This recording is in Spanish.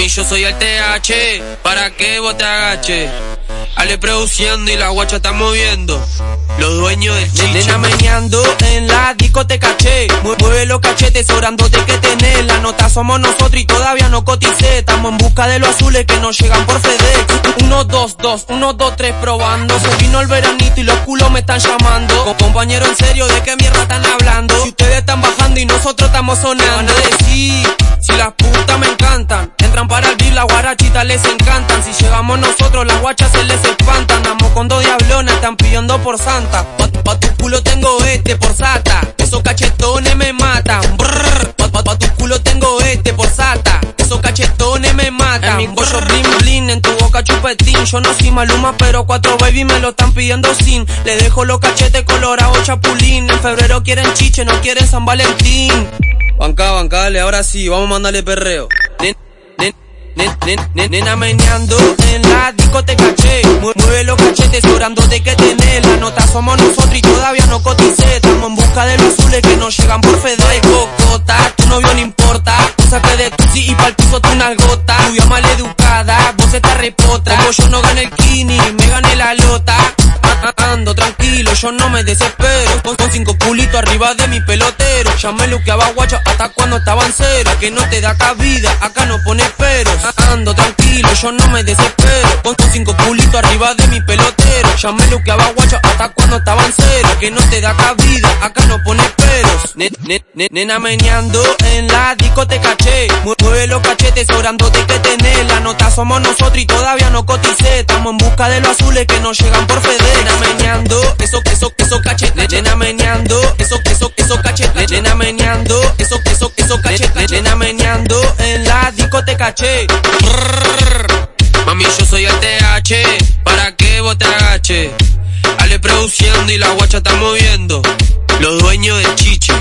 Mami, yo soy el TH, para que vos te agaches. Ale produciendo y la guacha está moviendo. Los dueños del chiche. Nena meneando en la discoteca, che. Mueve los cachetes, de que tenés. La nota somos nosotros y todavía no coticé. Estamos en busca de los azules que nos llegan por FedEx. Uno, dos, dos, uno, dos, tres probando. Se vino el veranito y los culos me están llamando. Con compañero en serio, ¿de qué mierda están hablando? Si ustedes están bajando y nosotros estamos sonando. Van a decir, si las putas me encantan para el beat, las guarachitas les encantan. Si llegamos nosotros, las guachas se les espantan. Andamos con dos diablones, están pidiendo por santa. Pa, tu culo tengo este por sata. Esos cachetones me matan. Brrr, pa, tu culo tengo este por sata. Esos cachetones me matan. En mi bollo bling bling, en tu boca chupetín. Yo no soy maluma, pero cuatro baby me lo están pidiendo sin. Le dejo los cachetes colorados chapulín. En febrero quieren chiche, no quieren San Valentín. Banca, bancale, ahora sí, vamos a mandarle perreo. Nena meneando en la discoteca, che. Mueve los cachetes, orando de que tenés La nota. Somos nosotros y todavía no coticé Estamos en busca de los azules que nos llegan por Fede Cocota, tu novio no importa. Saque de tu sí y pa'l piso tu nalgota Tuya mal educada, vos estás repotra. Como yo no gané el kini, me gané la tranquilo, yo no me desespero. Con, cinco culitos arriba de mi pelotero. Ya me luqueaba guacho hasta cuando estaba en cero. Que no te da cabida, acá no pone peros Ando tranquilo, yo no me desespero. Con cinco culitos arriba de mi pelotero. Ya me luqueaba guacho hasta cuando estaba en cero. Que no te da cabida, acá no pone peros Nena meneando en la discoteca, che. Mueve los cachetes, de que tenés La somos nosotros y todavía no coticé Estamos en busca de los azules que nos llegan por Fede Nena meneando, eso, eso, eso cachete. Nena meneando, eso, eso, eso cachete. Nena meneando, eso, eso, eso cachete. Nena meneando en la discoteca, che. Mami, yo soy el TH, para que vos te agaches. Ale produciendo y la guacha está moviendo. Los dueños del chiche.